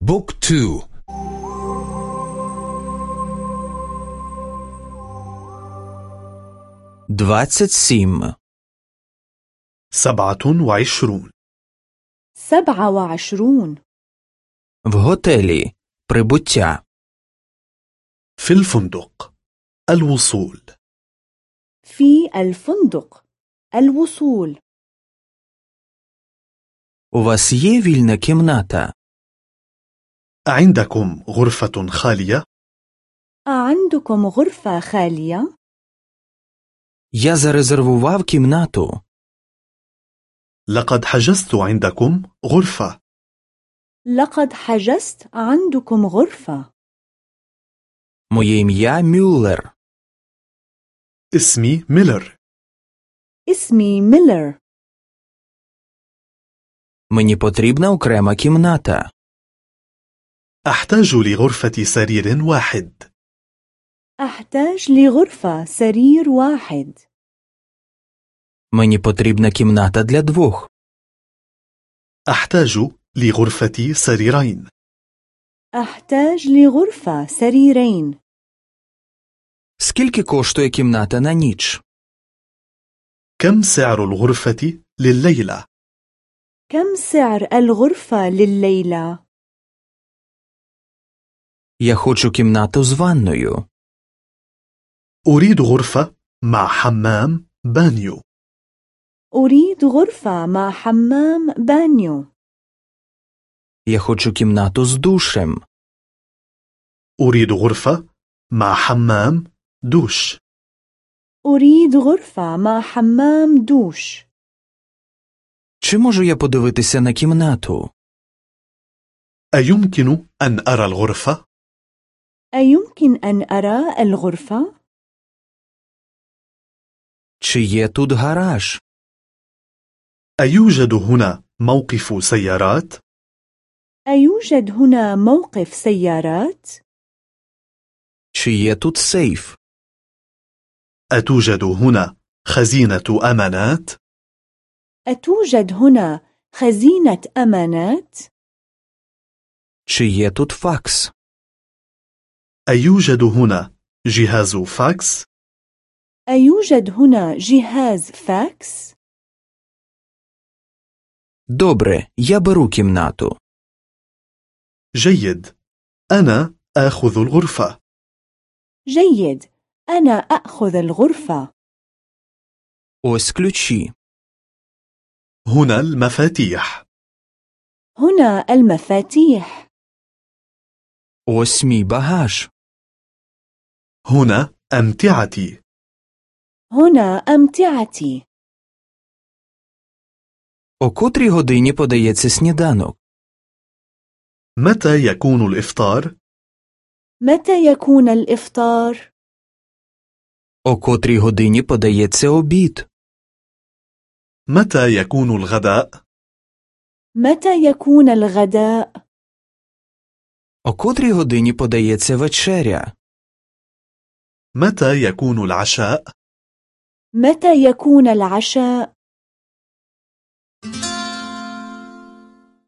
بوك تو двадцять сім, سبعة وعشرون سبعة وعشرون в готелі, прибуття, في الفندق الوصول في الفندق الوصول у вас є вільна кімната? عندكم غرفة خالية؟ أعندكم غرفة خالية؟ Я зарезервував кімнату. لقد حجزت عندكم غرفة لقد حجزت عندكم غرفة Моє ім'я Мюллер. اسمي ميلر اسمي ميلر Мені потрібна окрема кімната. أحتاج لغرفة سرير واحد أحتاج لغرفة سرير واحد Мені потрібна кімната для двох. أحتاج لغرفة سريرين أحتاج لغرفة سريرين Скільки коштує кімната на ніч? كم سعر الغرفة لليلة؟ كم سعر الغرفة لليلة؟ Я хочу кімнату з ванною. أريد غرفة مع حمام بانيو أريد غرفة مع حمام بانيو Я хочу кімнату з душем. أريد غرفة مع حمام دوش أريد غرفة مع حمام دوش Чи можу я подивитися на кімнату? أيمكن أن أرى الغرفة؟ أيمكن أن أرى الغرفة؟ Чи є тут гараж? أيوجد هنا موقف سيارات؟ أيوجد هنا موقف سيارات؟ Чи є тут сейф? أتوجد هنا خزينة أمانات؟ أتوجد هنا خزينة أمانات؟ Чи є тут факс? أيوجد هنا جهاز فاكس؟ أيوجد هنا جهاز فاكس؟ Добре, я беру кімнату. جيد أنا آخذ الغرفة جيد أنا أخذ الغرفة Ось ключі. هنا المفاتيح هنا المفاتيح Ось мій багаж. هنا أمتعتي هنا أمتعتي О котрій годині подається сніданок? متى يكون الإفطار؟ متى يكون الإفطار؟ О котрій годині подається обід? متى يكون الغداء؟ متى يكون الغداء؟ О котрій годині подається вечеря? متى يكون العشاء؟ متى يكون العشاء؟